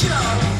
show.